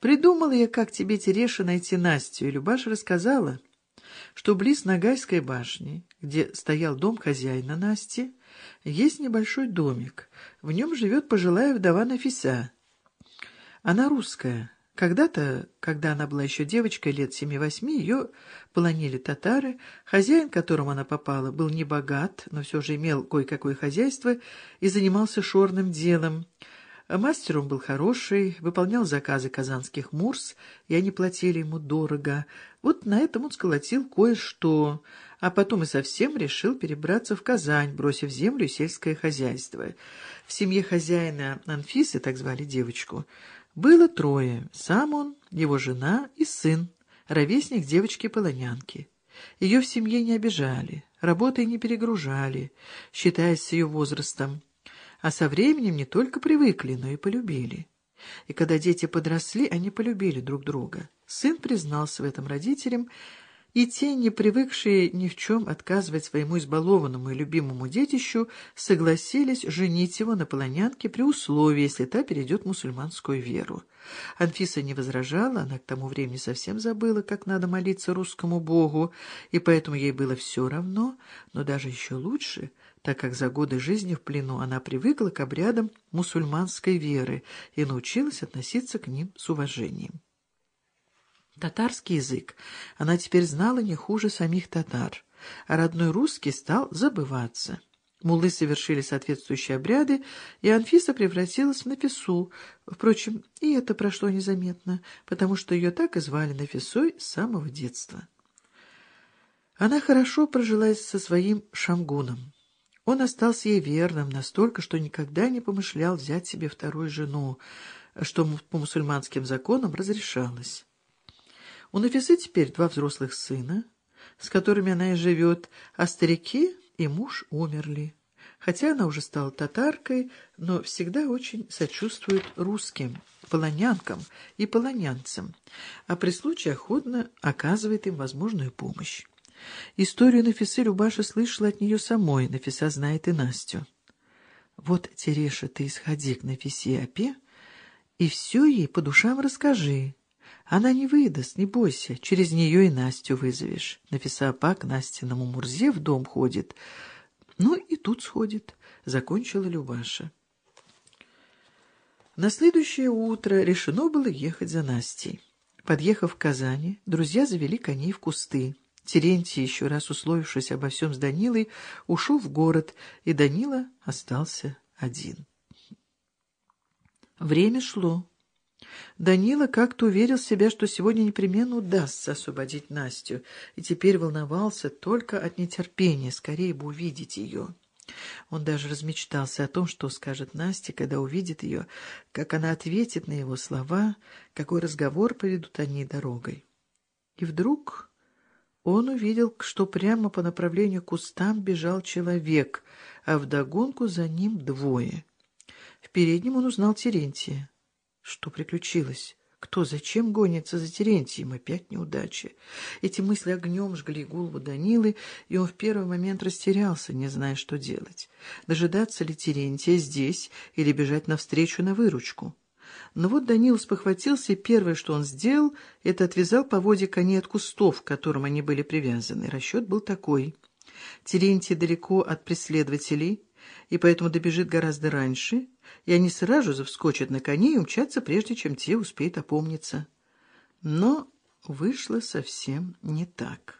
Придумала я, как тебе, Тереша, найти Настю, и Любаша рассказала, что близ Ногайской башни, где стоял дом хозяина Насти, есть небольшой домик. В нем живет пожилая вдова Нафиса. Она русская. Когда-то, когда она была еще девочкой лет семи-восьми, ее полонили татары. Хозяин, к которому она попала, был не богат, но все же имел кое-какое хозяйство и занимался шорным делом. Мастер он был хороший, выполнял заказы казанских мурс, и они платили ему дорого. Вот на этом он сколотил кое-что, а потом и совсем решил перебраться в Казань, бросив землю и сельское хозяйство. В семье хозяина Анфисы, так звали девочку, было трое. Сам он, его жена и сын, ровесник девочки-полонянки. Ее в семье не обижали, работой не перегружали, считаясь с ее возрастом а со временем не только привыкли, но и полюбили. И когда дети подросли, они полюбили друг друга. Сын признался в этом родителям, и те, не привыкшие ни в чем отказывать своему избалованному и любимому детищу, согласились женить его на полонянке при условии, если та перейдет мусульманскую веру. Анфиса не возражала, она к тому времени совсем забыла, как надо молиться русскому богу, и поэтому ей было все равно, но даже еще лучше — так как за годы жизни в плену она привыкла к обрядам мусульманской веры и научилась относиться к ним с уважением. Татарский язык она теперь знала не хуже самих татар, а родной русский стал забываться. Муллы совершили соответствующие обряды, и Анфиса превратилась в Нафису. Впрочем, и это прошло незаметно, потому что ее так и звали Нафисой с самого детства. Она хорошо прожилась со своим шамгуном. Он остался ей верным настолько, что никогда не помышлял взять себе вторую жену, что по мусульманским законам разрешалось. У Нафисы теперь два взрослых сына, с которыми она и живет, а старики и муж умерли. Хотя она уже стала татаркой, но всегда очень сочувствует русским, полонянкам и полонянцам, а при случае охотно оказывает им возможную помощь. Историю Нафисы Любаша слышала от нее самой, Нафиса знает и Настю. Вот, Тереша, ты сходи к Нафисе Апе и все ей по душам расскажи. Она не выдаст, не бойся, через нее и Настю вызовешь. Нафиса Апа к Настиному Мурзе в дом ходит. Ну и тут сходит, — закончила Любаша. На следующее утро решено было ехать за Настей. Подъехав к Казани, друзья завели коней в кусты. Терентий, еще раз условившись обо всем с Данилой, ушел в город, и Данила остался один. Время шло. Данила как-то уверил себя, что сегодня непременно удастся освободить Настю, и теперь волновался только от нетерпения, скорее бы увидеть ее. Он даже размечтался о том, что скажет Насте, когда увидит ее, как она ответит на его слова, какой разговор поведут они дорогой. И вдруг он увидел, что прямо по направлению к кустам бежал человек, а вдогонку за ним двое. В переднем он узнал Терентия. Что приключилось? Кто, зачем гонится за Терентием? Опять неудача. Эти мысли огнем жгли голову Данилы, и он в первый момент растерялся, не зная, что делать. Дожидаться ли Терентия здесь или бежать навстречу на выручку? Но вот Данил спохватился, и первое, что он сделал, это отвязал по воде коней от кустов, к которым они были привязаны. Расчет был такой. Терентий далеко от преследователей, и поэтому добежит гораздо раньше, и они сразу же вскочат на коней и умчатся, прежде чем те успеют опомниться. Но вышло совсем не так.